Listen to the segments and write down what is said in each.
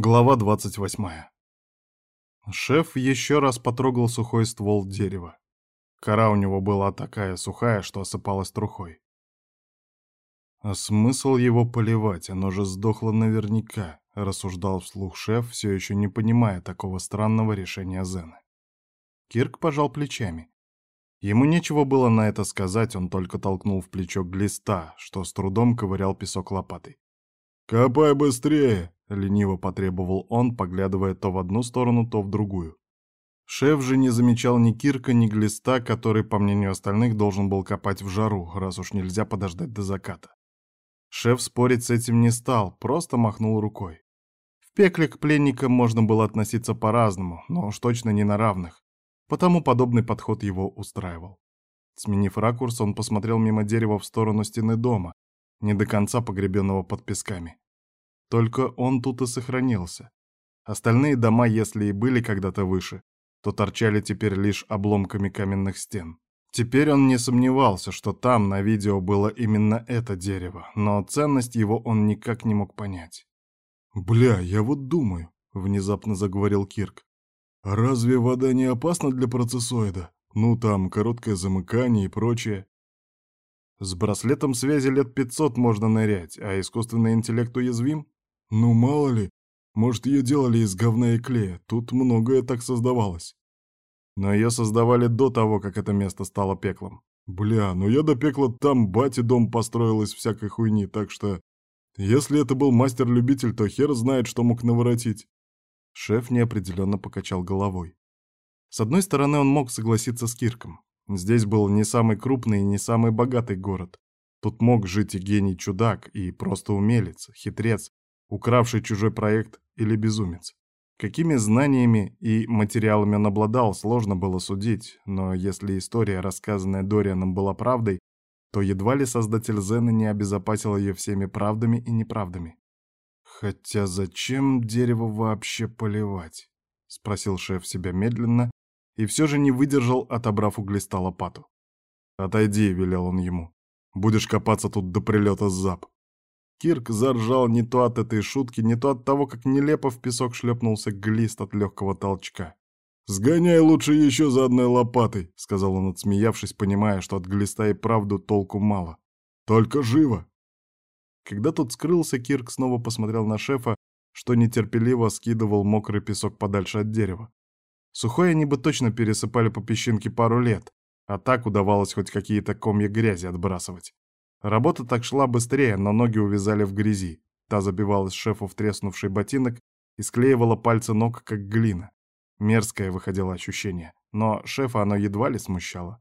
Глава 28. Шеф еще раз потрогал сухой ствол дерева. Кора у него была такая сухая, что осыпалась трухой. А смысл его поливать, оно же сдохло наверняка, рассуждал вслух шеф, все еще не понимая такого странного решения Зены. Кирк пожал плечами. Ему нечего было на это сказать, он только толкнул в плечо глиста, что с трудом ковырял песок лопатой. «Копай быстрее!» — лениво потребовал он, поглядывая то в одну сторону, то в другую. Шеф же не замечал ни Кирка, ни Глиста, который, по мнению остальных, должен был копать в жару, раз уж нельзя подождать до заката. Шеф спорить с этим не стал, просто махнул рукой. В пекле к пленникам можно было относиться по-разному, но уж точно не на равных, потому подобный подход его устраивал. Сменив ракурс, он посмотрел мимо дерева в сторону стены дома, не до конца погребенного под песками. Только он тут и сохранился. Остальные дома, если и были когда-то выше, то торчали теперь лишь обломками каменных стен. Теперь он не сомневался, что там на видео было именно это дерево, но ценность его он никак не мог понять. «Бля, я вот думаю», — внезапно заговорил Кирк. «А разве вода не опасна для процессоида? Ну, там, короткое замыкание и прочее». С браслетом связи лет 500 можно нырять, а искусственный интеллект уязвим? Ну, мало ли, может, ее делали из говна и клея, тут многое так создавалось. Но ее создавали до того, как это место стало пеклом. Бля, ну я до пекла там бати дом построил из всякой хуйни, так что... Если это был мастер-любитель, то хер знает, что мог наворотить. Шеф неопределенно покачал головой. С одной стороны, он мог согласиться с Кирком. Здесь был не самый крупный и не самый богатый город. Тут мог жить и гений-чудак, и просто умелец, хитрец, укравший чужой проект или безумец. Какими знаниями и материалами он обладал, сложно было судить, но если история, рассказанная Дорианом, была правдой, то едва ли создатель Зена не обезопасил ее всеми правдами и неправдами. «Хотя зачем дерево вообще поливать?» — спросил шеф себя медленно и все же не выдержал, отобрав углиста лопату. «Отойди», — велел он ему. «Будешь копаться тут до прилета зап». Кирк заржал не то от этой шутки, не то от того, как нелепо в песок шлепнулся глист от легкого толчка. «Сгоняй лучше еще за одной лопатой», — сказал он, отсмеявшись, понимая, что от глиста и правду толку мало. «Только живо!» Когда тот скрылся, Кирк снова посмотрел на шефа, что нетерпеливо скидывал мокрый песок подальше от дерева. Сухой они бы точно пересыпали по песчинке пару лет, а так удавалось хоть какие-то комья грязи отбрасывать. Работа так шла быстрее, но ноги увязали в грязи. Та забивалась шефу в треснувший ботинок и склеивала пальцы ног, как глина. Мерзкое выходило ощущение, но шефа оно едва ли смущало.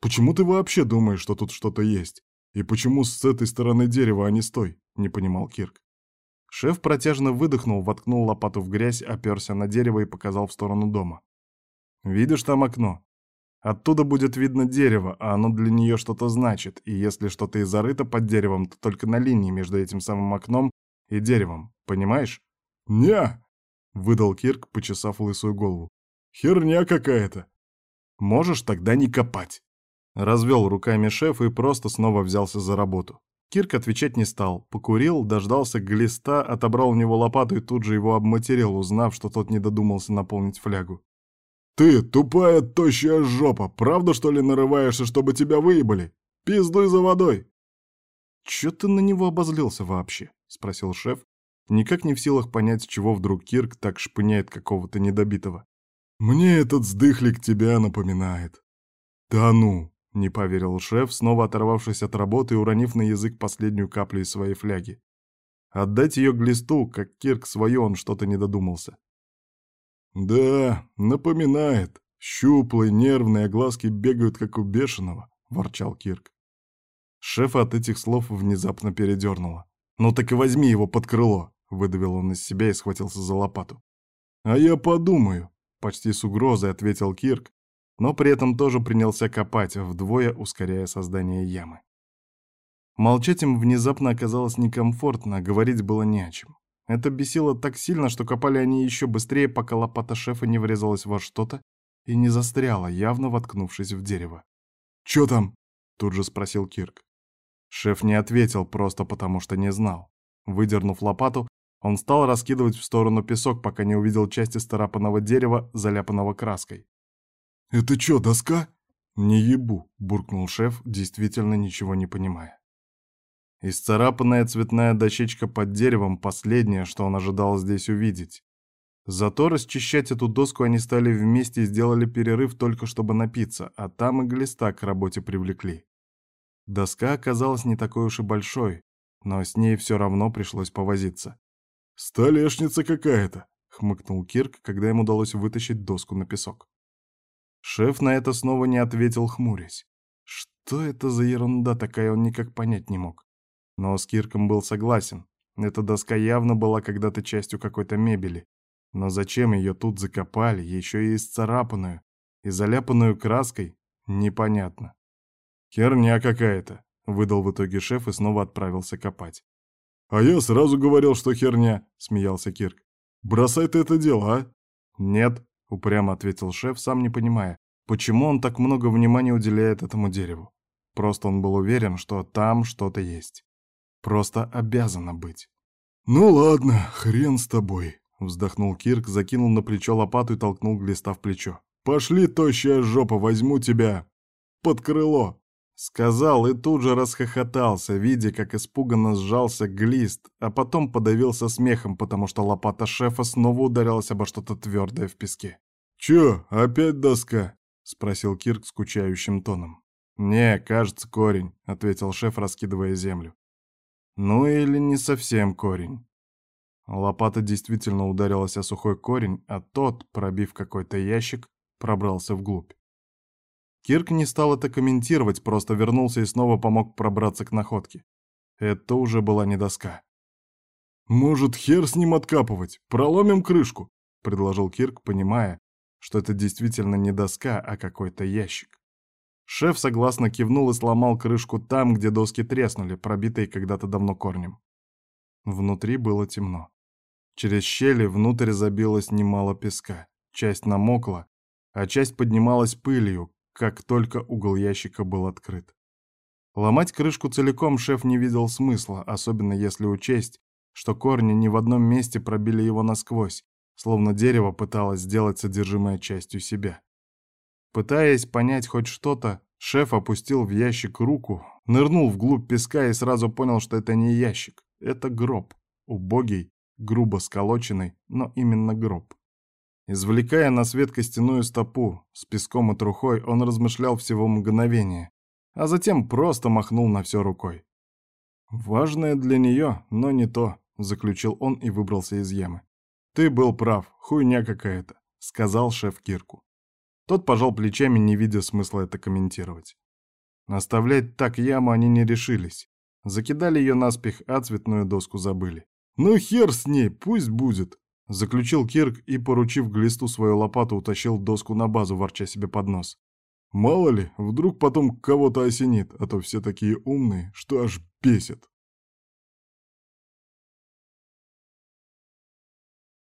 «Почему ты вообще думаешь, что тут что-то есть? И почему с этой стороны дерева, а не с той?» — не понимал Кирк. Шеф протяжно выдохнул, воткнул лопату в грязь, оперся на дерево и показал в сторону дома. «Видишь там окно? Оттуда будет видно дерево, а оно для нее что-то значит, и если что-то и зарыто под деревом, то только на линии между этим самым окном и деревом, понимаешь? «Не!» — выдал Кирк, почесав лысую голову. «Херня какая-то!» «Можешь тогда не копать!» Развел руками шеф и просто снова взялся за работу. Кирк отвечать не стал, покурил, дождался глиста, отобрал у него лопату и тут же его обматерил, узнав, что тот не додумался наполнить флягу. «Ты, тупая, тощая жопа, правда, что ли, нарываешься, чтобы тебя выебали? Пиздуй за водой!» «Чё ты на него обозлился вообще?» — спросил шеф, никак не в силах понять, чего вдруг Кирк так шпыняет какого-то недобитого. «Мне этот сдыхлик тебя напоминает». «Да ну!» — не поверил шеф, снова оторвавшись от работы и уронив на язык последнюю каплю из своей фляги. Отдать ее глисту, как Кирк свою, он что-то не додумался. «Да, напоминает. Щуплый, нервный, а глазки бегают, как у бешеного», — ворчал Кирк. Шефа от этих слов внезапно передернуло. «Ну так и возьми его под крыло», — выдавил он из себя и схватился за лопату. «А я подумаю», — почти с угрозой ответил Кирк, но при этом тоже принялся копать, вдвое ускоряя создание ямы. Молчать им внезапно оказалось некомфортно, говорить было не о чем. Это бесило так сильно, что копали они еще быстрее, пока лопата шефа не врезалась во что-то и не застряла, явно воткнувшись в дерево. «Чё там?» — тут же спросил Кирк. Шеф не ответил просто потому, что не знал. Выдернув лопату, Он стал раскидывать в сторону песок, пока не увидел части старапанного дерева, заляпанного краской. «Это чё, доска?» «Не ебу», — буркнул шеф, действительно ничего не понимая. Исцарапанная цветная дощечка под деревом — последнее, что он ожидал здесь увидеть. Зато расчищать эту доску они стали вместе и сделали перерыв только чтобы напиться, а там и глиста к работе привлекли. Доска оказалась не такой уж и большой, но с ней все равно пришлось повозиться. «Столешница какая-то!» — хмыкнул Кирк, когда им удалось вытащить доску на песок. Шеф на это снова не ответил, хмурясь. Что это за ерунда такая, он никак понять не мог. Но с Кирком был согласен. Эта доска явно была когда-то частью какой-то мебели. Но зачем ее тут закопали, еще и исцарапанную, и заляпанную краской, непонятно. «Херня какая-то», — выдал в итоге шеф и снова отправился копать. «А я сразу говорил, что херня», — смеялся Кирк. «Бросай ты это дело, а?» «Нет», — упрямо ответил шеф, сам не понимая, почему он так много внимания уделяет этому дереву. Просто он был уверен, что там что-то есть. Просто обязано быть. «Ну ладно, хрен с тобой», — вздохнул Кирк, закинул на плечо лопату и толкнул глиста в плечо. «Пошли, тощая жопа, возьму тебя под крыло». Сказал и тут же расхохотался, видя, как испуганно сжался глист, а потом подавился смехом, потому что лопата шефа снова ударилась обо что-то твердое в песке. «Чё, опять доска?» — спросил Кирк скучающим тоном. «Не, кажется, корень», — ответил шеф, раскидывая землю. «Ну или не совсем корень». Лопата действительно ударилась о сухой корень, а тот, пробив какой-то ящик, пробрался вглубь. Кирк не стал это комментировать, просто вернулся и снова помог пробраться к находке. Это уже была не доска. «Может, хер с ним откапывать? Проломим крышку?» — предложил Кирк, понимая, что это действительно не доска, а какой-то ящик. Шеф согласно кивнул и сломал крышку там, где доски треснули, пробитые когда-то давно корнем. Внутри было темно. Через щели внутрь забилось немало песка. Часть намокла, а часть поднималась пылью, как только угол ящика был открыт. Ломать крышку целиком шеф не видел смысла, особенно если учесть, что корни ни в одном месте пробили его насквозь, словно дерево пыталось сделать содержимое частью себя. Пытаясь понять хоть что-то, шеф опустил в ящик руку, нырнул вглубь песка и сразу понял, что это не ящик, это гроб, убогий, грубо сколоченный, но именно гроб. Извлекая на свет костяную стопу с песком и трухой, он размышлял всего мгновение, а затем просто махнул на все рукой. «Важное для нее, но не то», — заключил он и выбрался из ямы. «Ты был прав, хуйня какая-то», — сказал шеф Кирку. Тот пожал плечами, не видя смысла это комментировать. Оставлять так яму они не решились. Закидали ее наспех, а цветную доску забыли. «Ну хер с ней, пусть будет», Заключил Кирк и, поручив глисту свою лопату, утащил доску на базу, ворча себе под нос. Мало ли, вдруг потом кого-то осенит, а то все такие умные, что аж бесит.